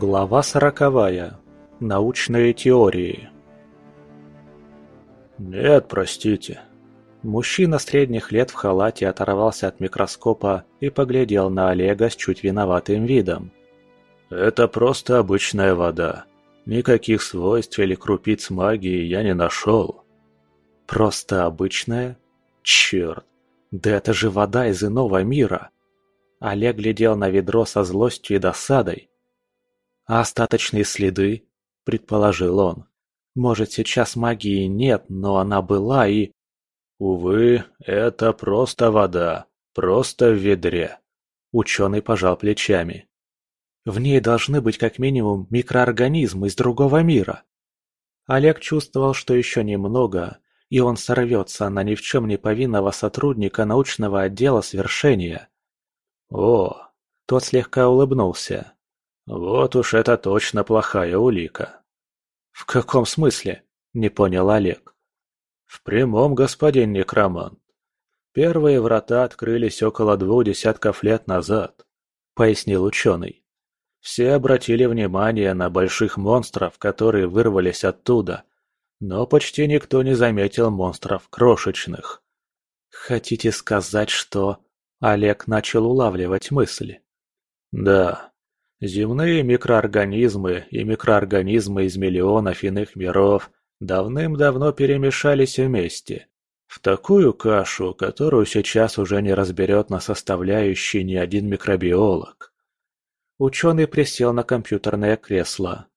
Глава сороковая. Научные теории. «Нет, простите». Мужчина средних лет в халате оторвался от микроскопа и поглядел на Олега с чуть виноватым видом. «Это просто обычная вода. Никаких свойств или крупиц магии я не нашел». «Просто обычная? Черт! Да это же вода из иного мира!» Олег глядел на ведро со злостью и досадой. «А остаточные следы?» – предположил он. «Может, сейчас магии нет, но она была и...» «Увы, это просто вода, просто в ведре», – ученый пожал плечами. «В ней должны быть как минимум микроорганизмы из другого мира». Олег чувствовал, что еще немного, и он сорвется на ни в чем не повинного сотрудника научного отдела свершения. «О!» – тот слегка улыбнулся. Вот уж это точно плохая улика. В каком смысле? Не понял Олег. В прямом, господин некромант. Первые врата открылись около двух десятков лет назад, пояснил ученый. Все обратили внимание на больших монстров, которые вырвались оттуда, но почти никто не заметил монстров крошечных. Хотите сказать, что... Олег начал улавливать мысли. Да, Земные микроорганизмы и микроорганизмы из миллионов иных миров давным-давно перемешались вместе. В такую кашу, которую сейчас уже не разберет на составляющие ни один микробиолог. Ученый присел на компьютерное кресло.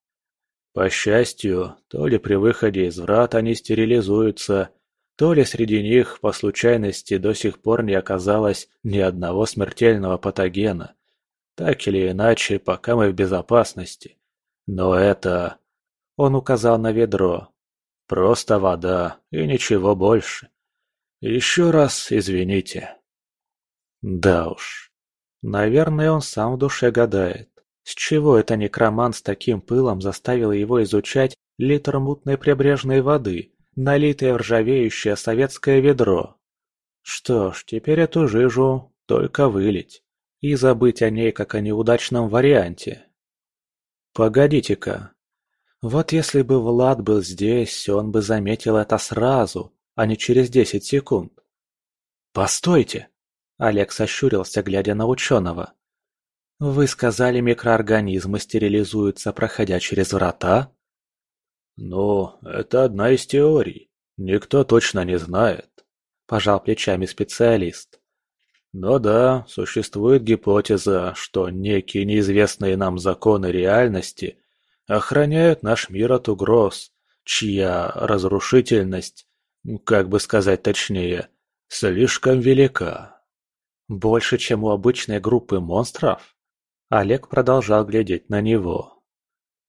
По счастью, то ли при выходе из врат они стерилизуются, то ли среди них, по случайности, до сих пор не оказалось ни одного смертельного патогена – так или иначе, пока мы в безопасности. Но это... Он указал на ведро. Просто вода и ничего больше. Еще раз извините. Да уж. Наверное, он сам в душе гадает. С чего это некромант с таким пылом заставил его изучать литр мутной прибрежной воды, налитое в ржавеющее советское ведро? Что ж, теперь эту жижу только вылить и забыть о ней как о неудачном варианте. Погодите-ка. Вот если бы Влад был здесь, он бы заметил это сразу, а не через десять секунд. «Постойте!» – Олег сощурился, глядя на ученого. «Вы сказали, микроорганизмы стерилизуются, проходя через врата?» «Ну, это одна из теорий. Никто точно не знает», – пожал плечами специалист. Но да, существует гипотеза, что некие неизвестные нам законы реальности охраняют наш мир от угроз, чья разрушительность, как бы сказать точнее, слишком велика. Больше, чем у обычной группы монстров? Олег продолжал глядеть на него.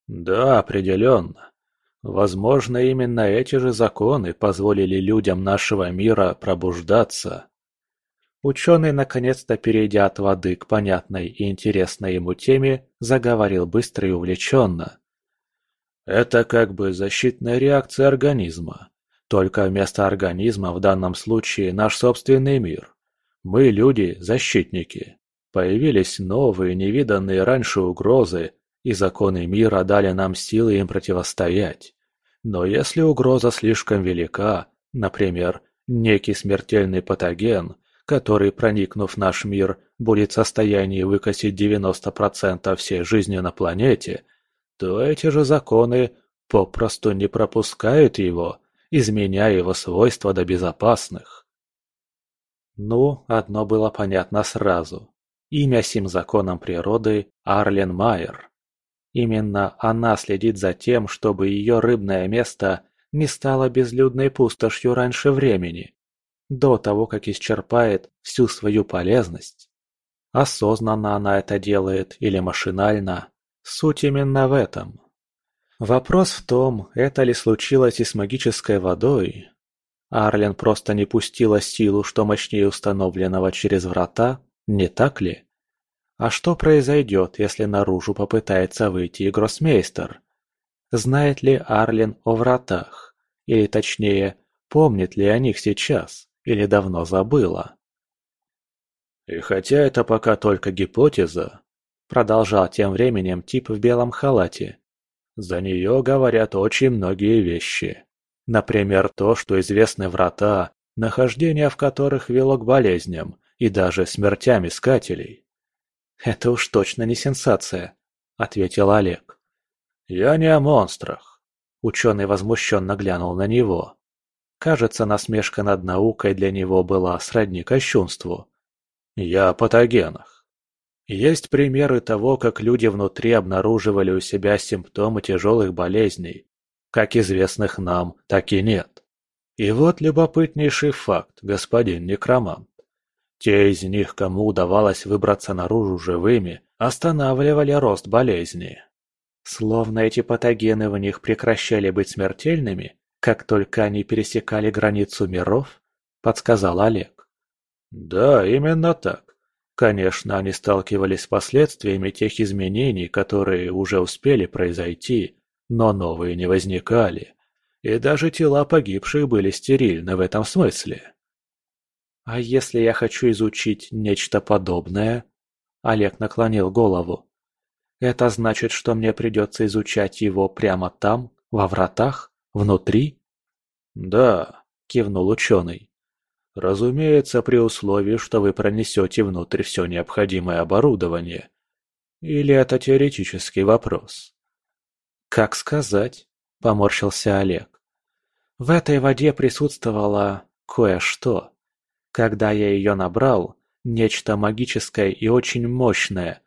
Да, определенно. Возможно, именно эти же законы позволили людям нашего мира пробуждаться. Ученый, наконец-то перейдя от воды к понятной и интересной ему теме, заговорил быстро и увлеченно. Это как бы защитная реакция организма. Только вместо организма в данном случае наш собственный мир. Мы, люди, защитники. Появились новые, невиданные раньше угрозы, и законы мира дали нам силы им противостоять. Но если угроза слишком велика, например, некий смертельный патоген, который, проникнув в наш мир, будет в состоянии выкосить 90% всей жизни на планете, то эти же законы попросту не пропускают его, изменяя его свойства до безопасных. Ну, одно было понятно сразу. Имя сим законам природы – Арлен Майер. Именно она следит за тем, чтобы ее рыбное место не стало безлюдной пустошью раньше времени до того, как исчерпает всю свою полезность. Осознанно она это делает или машинально, суть именно в этом. Вопрос в том, это ли случилось и с магической водой. Арлен просто не пустила силу, что мощнее установленного через врата, не так ли? А что произойдет, если наружу попытается выйти и гроссмейстер? Знает ли Арлен о вратах? Или точнее, помнит ли о них сейчас? Или давно забыла? И хотя это пока только гипотеза, Продолжал тем временем тип в белом халате. За нее говорят очень многие вещи. Например, то, что известны врата, нахождение в которых вело к болезням и даже смертям искателей. «Это уж точно не сенсация», — ответил Олег. «Я не о монстрах», — ученый возмущенно глянул на него. Кажется, насмешка над наукой для него была сродни кощунству. «Я о патогенах. Есть примеры того, как люди внутри обнаруживали у себя симптомы тяжелых болезней, как известных нам, так и нет. И вот любопытнейший факт, господин некромант. Те из них, кому удавалось выбраться наружу живыми, останавливали рост болезни. Словно эти патогены в них прекращали быть смертельными, как только они пересекали границу миров, подсказал Олег. Да, именно так. Конечно, они сталкивались с последствиями тех изменений, которые уже успели произойти, но новые не возникали, и даже тела погибших были стерильны в этом смысле. «А если я хочу изучить нечто подобное?» Олег наклонил голову. «Это значит, что мне придется изучать его прямо там, во вратах, внутри?» «Да», — кивнул ученый. «Разумеется, при условии, что вы пронесете внутрь все необходимое оборудование. Или это теоретический вопрос?» «Как сказать?» – поморщился Олег. «В этой воде присутствовало кое-что. Когда я ее набрал, нечто магическое и очень мощное,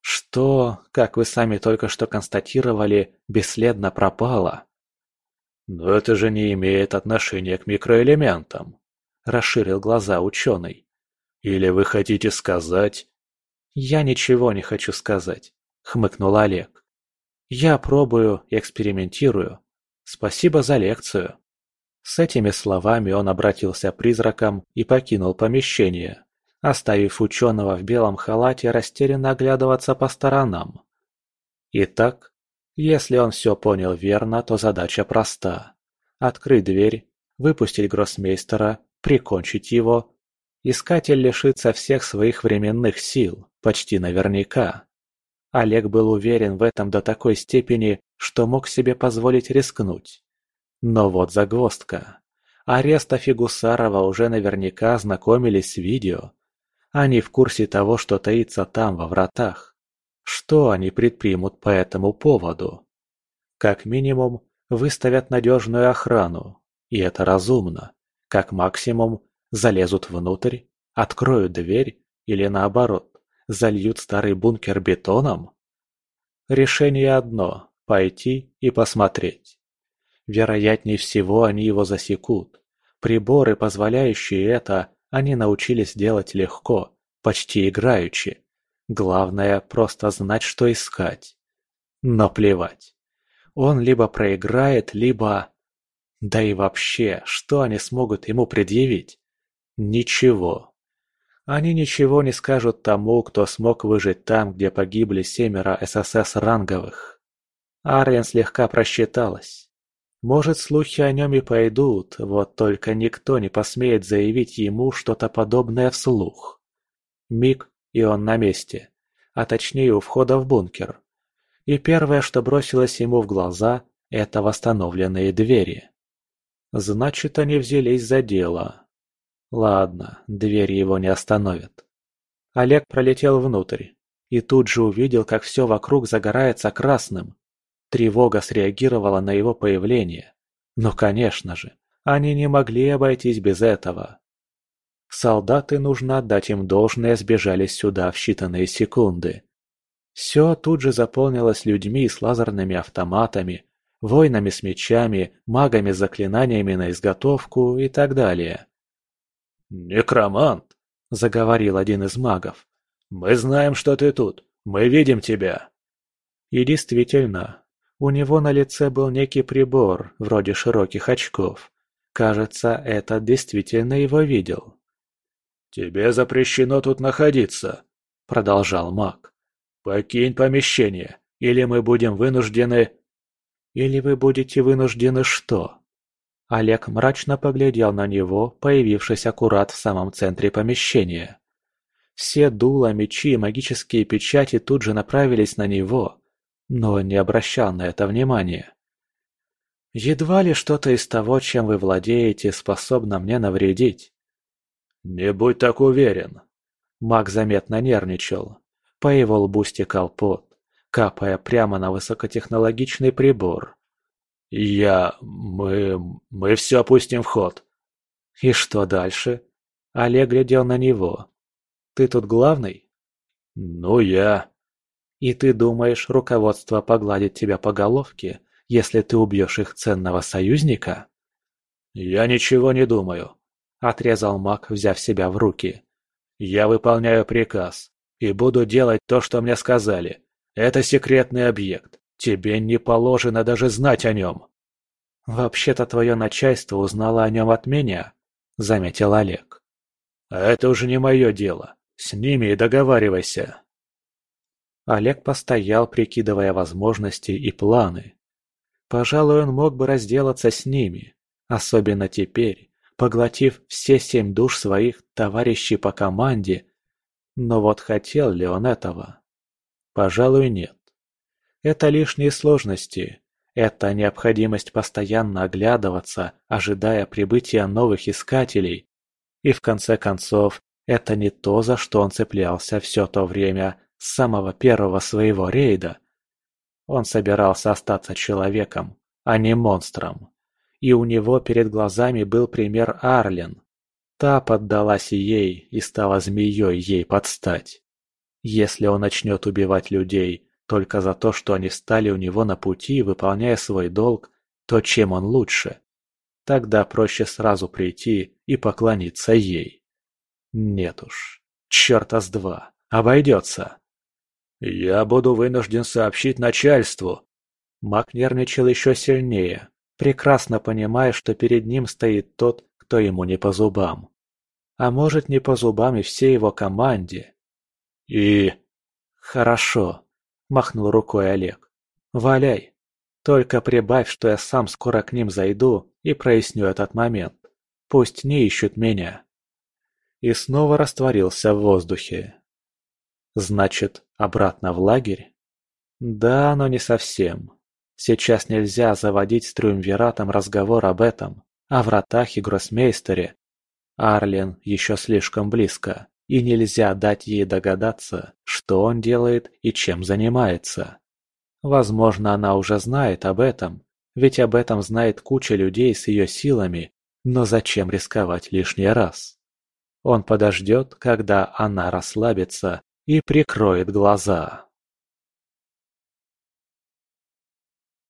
что, как вы сами только что констатировали, бесследно пропало». «Но это же не имеет отношения к микроэлементам», – расширил глаза ученый. «Или вы хотите сказать...» «Я ничего не хочу сказать», – хмыкнул Олег. Я пробую, экспериментирую. Спасибо за лекцию. С этими словами он обратился призраком и покинул помещение, оставив ученого в белом халате растерянно оглядываться по сторонам. Итак, если он все понял верно, то задача проста. Открыть дверь, выпустить гроссмейстера, прикончить его. Искатель лишится всех своих временных сил, почти наверняка. Олег был уверен в этом до такой степени, что мог себе позволить рискнуть. Но вот загвоздка. Ареста и Гусарова уже наверняка знакомились с видео. Они в курсе того, что таится там, во вратах. Что они предпримут по этому поводу? Как минимум, выставят надежную охрану, и это разумно. Как максимум, залезут внутрь, откроют дверь или наоборот, Зальют старый бункер бетоном? Решение одно – пойти и посмотреть. Вероятнее всего они его засекут. Приборы, позволяющие это, они научились делать легко, почти играючи. Главное – просто знать, что искать. Но плевать. Он либо проиграет, либо... Да и вообще, что они смогут ему предъявить? Ничего. Они ничего не скажут тому, кто смог выжить там, где погибли семеро ССС ранговых. Арен слегка просчиталась. Может, слухи о нем и пойдут, вот только никто не посмеет заявить ему что-то подобное вслух. Миг, и он на месте, а точнее у входа в бункер. И первое, что бросилось ему в глаза, это восстановленные двери. Значит, они взялись за дело, Ладно, двери его не остановят. Олег пролетел внутрь и тут же увидел, как все вокруг загорается красным. Тревога среагировала на его появление. Но, конечно же, они не могли обойтись без этого. Солдаты, нужно отдать им должное, сбежались сюда в считанные секунды. Все тут же заполнилось людьми с лазерными автоматами, воинами с мечами, магами с заклинаниями на изготовку и так далее. «Некромант!» – заговорил один из магов. «Мы знаем, что ты тут. Мы видим тебя!» И действительно, у него на лице был некий прибор, вроде широких очков. Кажется, этот действительно его видел. «Тебе запрещено тут находиться», – продолжал маг. «Покинь помещение, или мы будем вынуждены...» «Или вы будете вынуждены что?» Олег мрачно поглядел на него, появившись аккурат в самом центре помещения. Все дула, мечи и магические печати тут же направились на него, но он не обращал на это внимания. Едва ли что-то из того, чем вы владеете, способно мне навредить. Не будь так уверен. Маг заметно нервничал. По его лбу стекал пот, капая прямо на высокотехнологичный прибор. Я... мы... мы все опустим в ход. И что дальше? Олег глядел на него. Ты тут главный? Ну, я. И ты думаешь, руководство погладит тебя по головке, если ты убьешь их ценного союзника? Я ничего не думаю, отрезал маг, взяв себя в руки. Я выполняю приказ и буду делать то, что мне сказали. Это секретный объект. Тебе не положено даже знать о нем. Вообще-то твое начальство узнало о нем от меня, заметил Олег. Это уже не мое дело. С ними и договаривайся. Олег постоял, прикидывая возможности и планы. Пожалуй, он мог бы разделаться с ними, особенно теперь, поглотив все семь душ своих товарищей по команде. Но вот хотел ли он этого? Пожалуй, нет. Это лишние сложности. Это необходимость постоянно оглядываться, ожидая прибытия новых искателей. И в конце концов, это не то, за что он цеплялся все то время с самого первого своего рейда. Он собирался остаться человеком, а не монстром. И у него перед глазами был пример Арлен. Та поддалась ей и стала змеей ей подстать. Если он начнет убивать людей только за то, что они стали у него на пути, выполняя свой долг, то чем он лучше? Тогда проще сразу прийти и поклониться ей. Нет уж. Черта с два. Обойдется. Я буду вынужден сообщить начальству. Мак нервничал еще сильнее, прекрасно понимая, что перед ним стоит тот, кто ему не по зубам. А может, не по зубам и всей его команде. И... Хорошо, махнул рукой Олег. Валяй. Только прибавь, что я сам скоро к ним зайду и проясню этот момент. Пусть не ищут меня и снова растворился в воздухе. Значит, обратно в лагерь? Да, но не совсем. Сейчас нельзя заводить с Трюмвиратом разговор об этом, о вратах и гроссмейстере. Арлен еще слишком близко, и нельзя дать ей догадаться, что он делает и чем занимается. Возможно, она уже знает об этом, ведь об этом знает куча людей с ее силами, но зачем рисковать лишний раз? Он подождет, когда она расслабится и прикроет глаза.